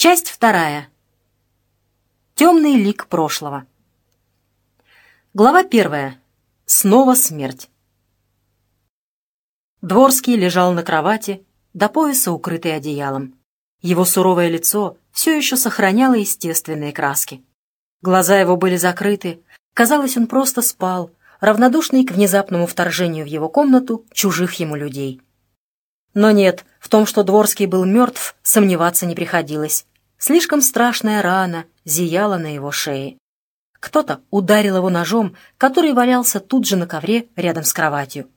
Часть вторая. Темный лик прошлого. Глава первая. Снова смерть. Дворский лежал на кровати, до пояса укрытый одеялом. Его суровое лицо все еще сохраняло естественные краски. Глаза его были закрыты, казалось, он просто спал, равнодушный к внезапному вторжению в его комнату чужих ему людей. Но нет, в том, что Дворский был мертв, сомневаться не приходилось. Слишком страшная рана зияла на его шее. Кто-то ударил его ножом, который валялся тут же на ковре рядом с кроватью.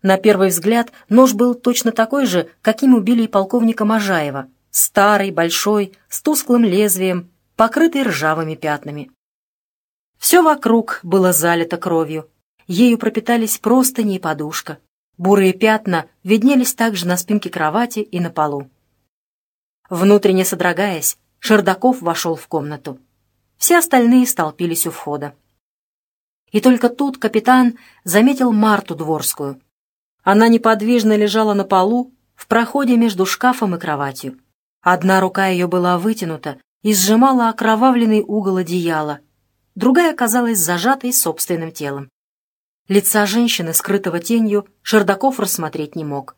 На первый взгляд нож был точно такой же, каким убили и полковника Можаева. Старый, большой, с тусклым лезвием, покрытый ржавыми пятнами. Все вокруг было залито кровью. Ею пропитались простыни и подушка. Бурые пятна виднелись также на спинке кровати и на полу. Внутренне содрогаясь, Шердаков вошел в комнату. Все остальные столпились у входа. И только тут капитан заметил Марту Дворскую. Она неподвижно лежала на полу в проходе между шкафом и кроватью. Одна рука ее была вытянута и сжимала окровавленный угол одеяла, другая оказалась зажатой собственным телом. Лица женщины, скрытого тенью, Шердаков рассмотреть не мог.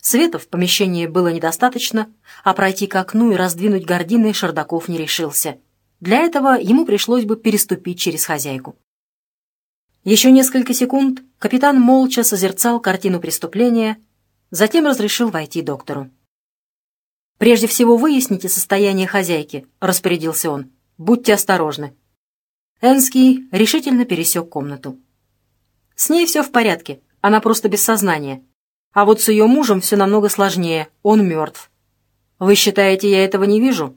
Света в помещении было недостаточно, а пройти к окну и раздвинуть гардины Шердаков не решился. Для этого ему пришлось бы переступить через хозяйку. Еще несколько секунд капитан молча созерцал картину преступления, затем разрешил войти доктору. «Прежде всего выясните состояние хозяйки», — распорядился он. «Будьте осторожны». Энский решительно пересек комнату. С ней все в порядке, она просто без сознания. А вот с ее мужем все намного сложнее, он мертв. Вы считаете, я этого не вижу?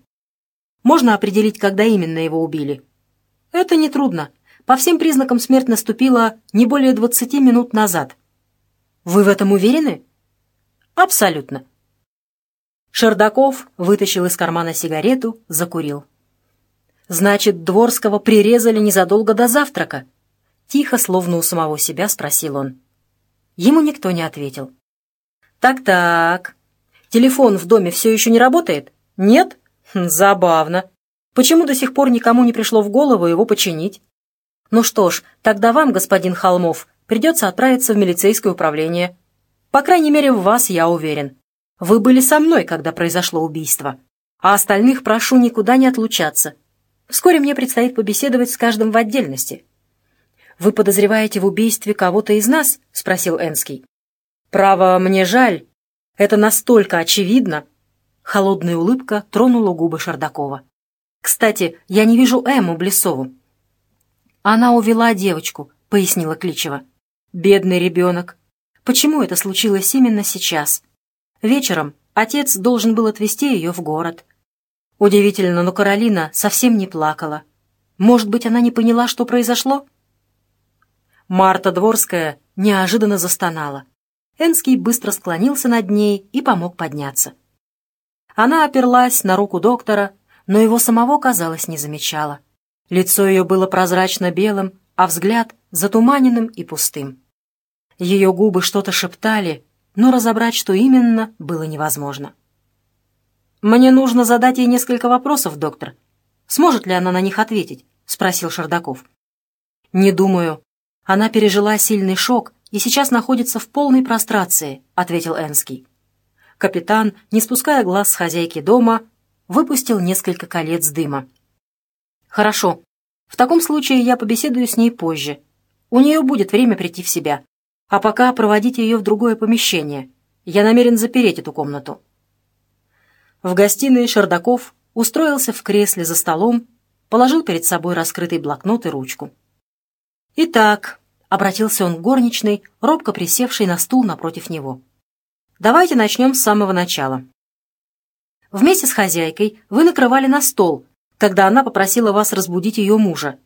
Можно определить, когда именно его убили? Это нетрудно. По всем признакам смерть наступила не более 20 минут назад. Вы в этом уверены? Абсолютно. Шердаков вытащил из кармана сигарету, закурил. Значит, Дворского прирезали незадолго до завтрака. Тихо, словно у самого себя, спросил он. Ему никто не ответил. «Так-так. Телефон в доме все еще не работает? Нет? Хм, забавно. Почему до сих пор никому не пришло в голову его починить? Ну что ж, тогда вам, господин Холмов, придется отправиться в милицейское управление. По крайней мере, в вас я уверен. Вы были со мной, когда произошло убийство. А остальных прошу никуда не отлучаться. Вскоре мне предстоит побеседовать с каждым в отдельности. «Вы подозреваете в убийстве кого-то из нас?» — спросил Энский. «Право, мне жаль. Это настолько очевидно». Холодная улыбка тронула губы Шардакова. «Кстати, я не вижу Эмму Блесову». «Она увела девочку», — пояснила Кличева. «Бедный ребенок. Почему это случилось именно сейчас? Вечером отец должен был отвезти ее в город. Удивительно, но Каролина совсем не плакала. Может быть, она не поняла, что произошло?» Марта Дворская неожиданно застонала. Энский быстро склонился над ней и помог подняться. Она оперлась на руку доктора, но его самого, казалось, не замечала. Лицо ее было прозрачно-белым, а взгляд затуманенным и пустым. Ее губы что-то шептали, но разобрать, что именно, было невозможно. «Мне нужно задать ей несколько вопросов, доктор. Сможет ли она на них ответить?» — спросил Шардаков. «Не думаю. «Она пережила сильный шок и сейчас находится в полной прострации», — ответил Энский. Капитан, не спуская глаз с хозяйки дома, выпустил несколько колец дыма. «Хорошо. В таком случае я побеседую с ней позже. У нее будет время прийти в себя. А пока проводите ее в другое помещение. Я намерен запереть эту комнату». В гостиной Шардаков устроился в кресле за столом, положил перед собой раскрытый блокнот и ручку. «Итак», — обратился он к горничной, робко присевшей на стул напротив него, «давайте начнем с самого начала. Вместе с хозяйкой вы накрывали на стол, когда она попросила вас разбудить ее мужа.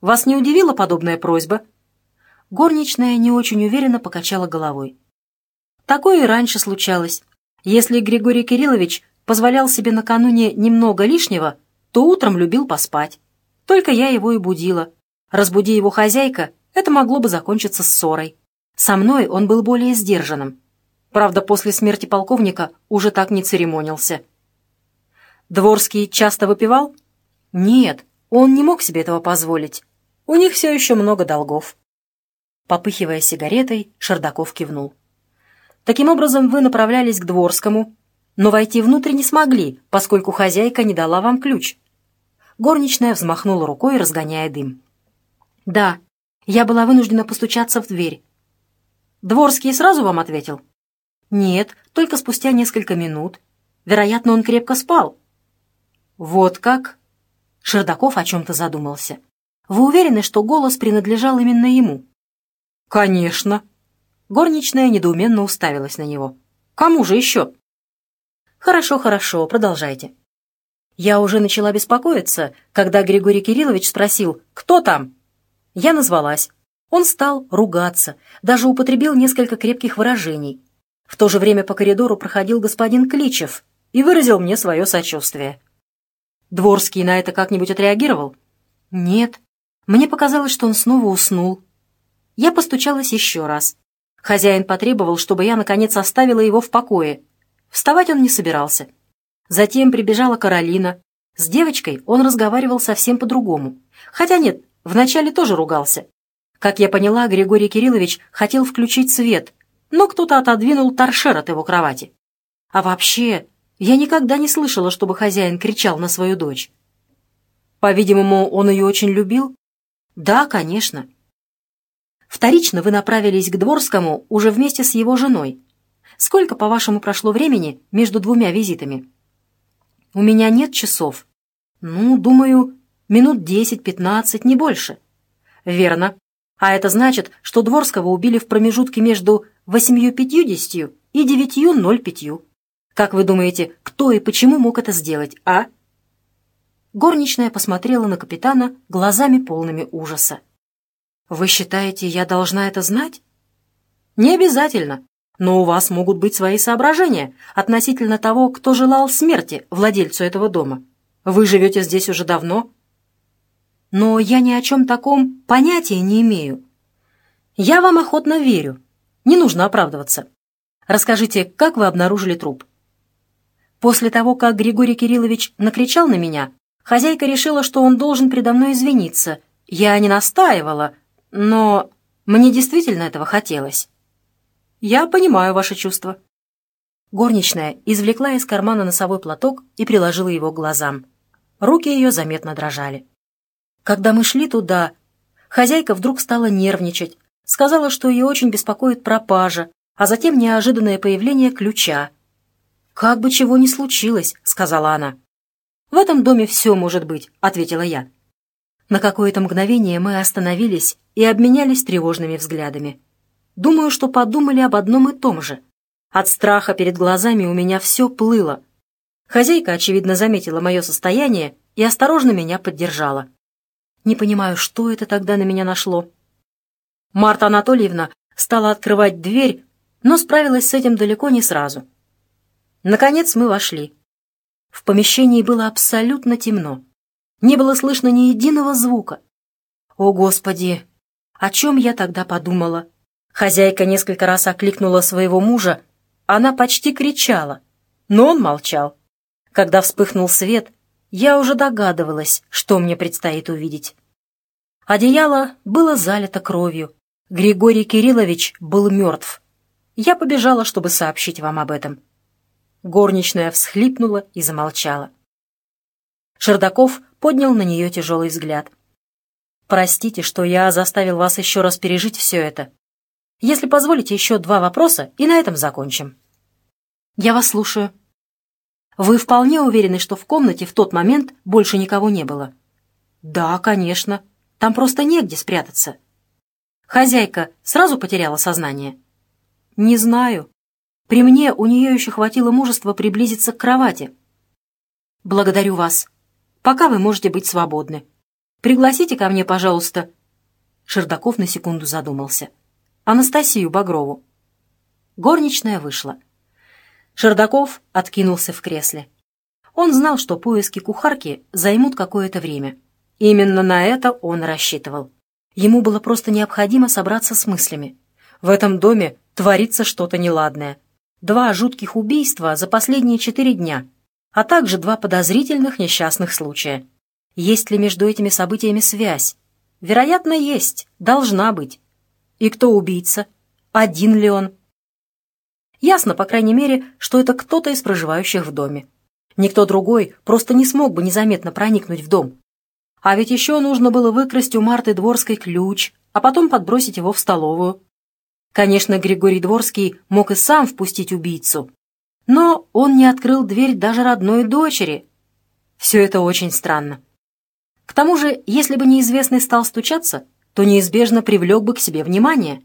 Вас не удивила подобная просьба?» Горничная не очень уверенно покачала головой. Такое и раньше случалось. Если Григорий Кириллович позволял себе накануне немного лишнего, то утром любил поспать. Только я его и будила. Разбуди его хозяйка, это могло бы закончиться ссорой. Со мной он был более сдержанным. Правда, после смерти полковника уже так не церемонился. Дворский часто выпивал? Нет, он не мог себе этого позволить. У них все еще много долгов. Попыхивая сигаретой, Шардаков кивнул. Таким образом, вы направлялись к Дворскому, но войти внутрь не смогли, поскольку хозяйка не дала вам ключ. Горничная взмахнула рукой, разгоняя дым. «Да, я была вынуждена постучаться в дверь». «Дворский сразу вам ответил?» «Нет, только спустя несколько минут. Вероятно, он крепко спал». «Вот как?» Шердаков о чем-то задумался. «Вы уверены, что голос принадлежал именно ему?» «Конечно». Горничная недоуменно уставилась на него. «Кому же еще?» «Хорошо, хорошо, продолжайте». Я уже начала беспокоиться, когда Григорий Кириллович спросил «Кто там?». Я назвалась. Он стал ругаться, даже употребил несколько крепких выражений. В то же время по коридору проходил господин Кличев и выразил мне свое сочувствие. Дворский на это как-нибудь отреагировал? Нет. Мне показалось, что он снова уснул. Я постучалась еще раз. Хозяин потребовал, чтобы я, наконец, оставила его в покое. Вставать он не собирался. Затем прибежала Каролина. С девочкой он разговаривал совсем по-другому. Хотя нет, вначале тоже ругался. Как я поняла, Григорий Кириллович хотел включить свет, но кто-то отодвинул торшер от его кровати. А вообще, я никогда не слышала, чтобы хозяин кричал на свою дочь. По-видимому, он ее очень любил? Да, конечно. Вторично вы направились к Дворскому уже вместе с его женой. Сколько, по-вашему, прошло времени между двумя визитами? У меня нет часов. Ну, думаю, минут десять-пятнадцать, не больше. Верно. А это значит, что Дворского убили в промежутке между восемью пятьюдесятью и девятью ноль пятью. Как вы думаете, кто и почему мог это сделать, а? Горничная посмотрела на капитана глазами полными ужаса. «Вы считаете, я должна это знать?» «Не обязательно. Но у вас могут быть свои соображения относительно того, кто желал смерти владельцу этого дома. Вы живете здесь уже давно. Но я ни о чем таком понятия не имею. Я вам охотно верю. Не нужно оправдываться. Расскажите, как вы обнаружили труп? После того, как Григорий Кириллович накричал на меня, хозяйка решила, что он должен предо мной извиниться. Я не настаивала, но мне действительно этого хотелось. Я понимаю ваши чувства». Горничная извлекла из кармана носовой платок и приложила его к глазам. Руки ее заметно дрожали. Когда мы шли туда, хозяйка вдруг стала нервничать, сказала, что ее очень беспокоит пропажа, а затем неожиданное появление ключа. «Как бы чего ни случилось», — сказала она. «В этом доме все может быть», — ответила я. На какое-то мгновение мы остановились и обменялись тревожными взглядами. Думаю, что подумали об одном и том же. От страха перед глазами у меня все плыло. Хозяйка, очевидно, заметила мое состояние и осторожно меня поддержала. Не понимаю, что это тогда на меня нашло. Марта Анатольевна стала открывать дверь, но справилась с этим далеко не сразу. Наконец мы вошли. В помещении было абсолютно темно. Не было слышно ни единого звука. О, Господи! О чем я тогда подумала? Хозяйка несколько раз окликнула своего мужа, она почти кричала, но он молчал. Когда вспыхнул свет, я уже догадывалась, что мне предстоит увидеть. Одеяло было залито кровью. Григорий Кириллович был мертв. Я побежала, чтобы сообщить вам об этом. Горничная всхлипнула и замолчала. Шердаков поднял на нее тяжелый взгляд. «Простите, что я заставил вас еще раз пережить все это. Если позволите, еще два вопроса, и на этом закончим. Я вас слушаю. Вы вполне уверены, что в комнате в тот момент больше никого не было? Да, конечно. Там просто негде спрятаться. Хозяйка сразу потеряла сознание? Не знаю. При мне у нее еще хватило мужества приблизиться к кровати. Благодарю вас. Пока вы можете быть свободны. Пригласите ко мне, пожалуйста. Шердаков на секунду задумался. Анастасию Багрову. Горничная вышла. Шердаков откинулся в кресле. Он знал, что поиски кухарки займут какое-то время. Именно на это он рассчитывал. Ему было просто необходимо собраться с мыслями. В этом доме творится что-то неладное. Два жутких убийства за последние четыре дня. а также два подозрительных несчастных случая. Есть ли между этими событиями связь? Вероятно, есть, должна быть. И кто убийца? Один ли он? Ясно, по крайней мере, что это кто-то из проживающих в доме. Никто другой просто не смог бы незаметно проникнуть в дом. А ведь еще нужно было выкрасть у Марты Дворской ключ, а потом подбросить его в столовую. Конечно, Григорий Дворский мог и сам впустить убийцу, но он не открыл дверь даже родной дочери. Все это очень странно. К тому же, если бы неизвестный стал стучаться, то неизбежно привлек бы к себе внимание.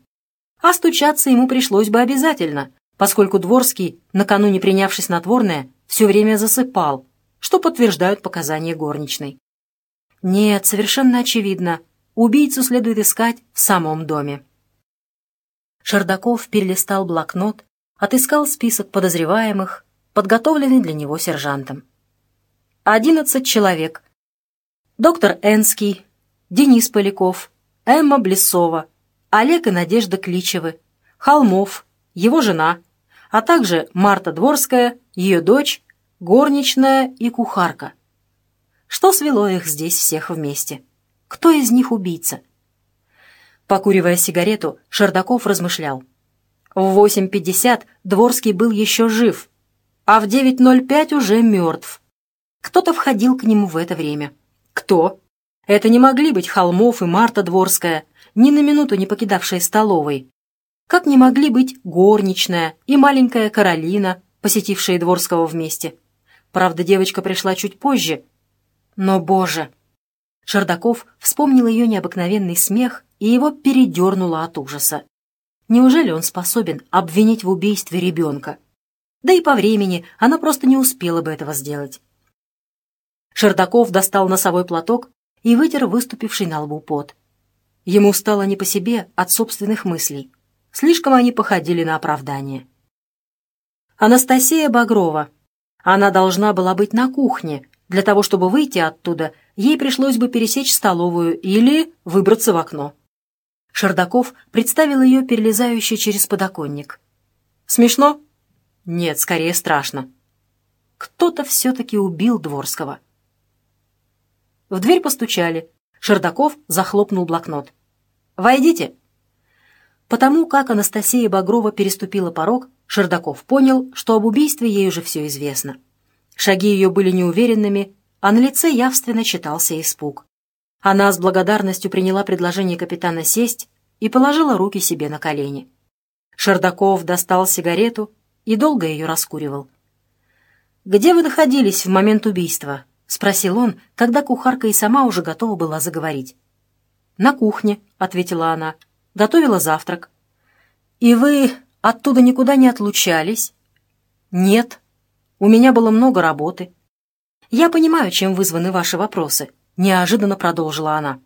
А стучаться ему пришлось бы обязательно, поскольку Дворский, накануне принявший снотворное, все время засыпал, что подтверждают показания горничной. Нет, совершенно очевидно, убийцу следует искать в самом доме. Шардаков перелистал блокнот, отыскал список подозреваемых, подготовленный для него сержантом. Одиннадцать человек. Доктор Энский, Денис Поляков, Эмма Блесова, Олег и Надежда Кличевы, Холмов, его жена, а также Марта Дворская, ее дочь, горничная и кухарка. Что свело их здесь всех вместе? Кто из них убийца? Покуривая сигарету, Шардаков размышлял. В 8.50 Дворский был еще жив, а в 9.05 уже мертв. Кто-то входил к нему в это время. Кто? Это не могли быть Холмов и Марта Дворская, ни на минуту не покидавшие столовой. Как не могли быть горничная и маленькая Каролина, посетившие Дворского вместе. Правда, девочка пришла чуть позже. Но, боже! Шардаков вспомнил ее необыкновенный смех, и его передернуло от ужаса. Неужели он способен обвинить в убийстве ребенка? Да и по времени она просто не успела бы этого сделать. Шардаков достал носовой платок и вытер выступивший на лбу пот. Ему стало не по себе от собственных мыслей. Слишком они походили на оправдание. Анастасия Багрова. Она должна была быть на кухне. Для того, чтобы выйти оттуда, ей пришлось бы пересечь столовую или выбраться в окно. Шардаков представил ее перелезающей через подоконник. «Смешно?» «Нет, скорее страшно». Кто-то все-таки убил Дворского. В дверь постучали. Шардаков захлопнул блокнот. «Войдите!» Потому как Анастасия Багрова переступила порог, Шардаков понял, что об убийстве ей уже все известно. Шаги ее были неуверенными, а на лице явственно читался испуг. Она с благодарностью приняла предложение капитана сесть и положила руки себе на колени. Шардаков достал сигарету и долго ее раскуривал. «Где вы находились в момент убийства?» — спросил он, когда кухарка и сама уже готова была заговорить. «На кухне», — ответила она. «Готовила завтрак». «И вы оттуда никуда не отлучались?» «Нет. У меня было много работы». «Я понимаю, чем вызваны ваши вопросы», — неожиданно продолжила она.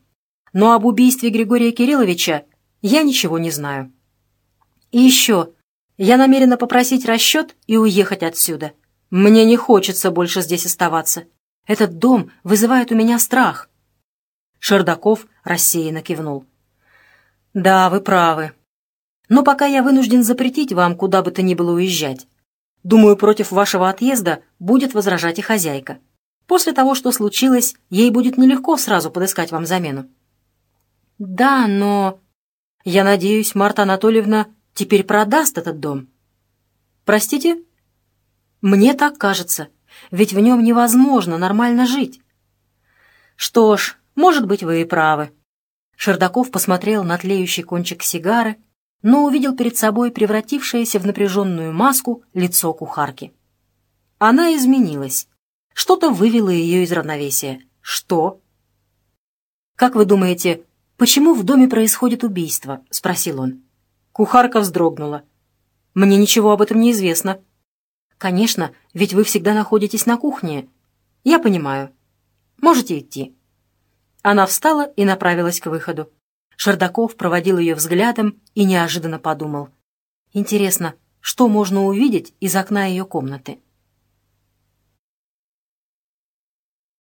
«Но об убийстве Григория Кирилловича я ничего не знаю». «И еще. Я намерена попросить расчет и уехать отсюда. Мне не хочется больше здесь оставаться. Этот дом вызывает у меня страх». Шардаков рассеянно кивнул. «Да, вы правы. Но пока я вынужден запретить вам куда бы то ни было уезжать. Думаю, против вашего отъезда будет возражать и хозяйка. После того, что случилось, ей будет нелегко сразу подыскать вам замену». «Да, но...» «Я надеюсь, Марта Анатольевна теперь продаст этот дом». «Простите?» «Мне так кажется ведь в нем невозможно нормально жить. Что ж, может быть, вы и правы. Шердаков посмотрел на тлеющий кончик сигары, но увидел перед собой превратившееся в напряженную маску лицо кухарки. Она изменилась. Что-то вывело ее из равновесия. Что? «Как вы думаете, почему в доме происходит убийство?» — спросил он. Кухарка вздрогнула. «Мне ничего об этом не известно», «Конечно, ведь вы всегда находитесь на кухне. Я понимаю. Можете идти». Она встала и направилась к выходу. Шардаков проводил ее взглядом и неожиданно подумал. «Интересно, что можно увидеть из окна ее комнаты?»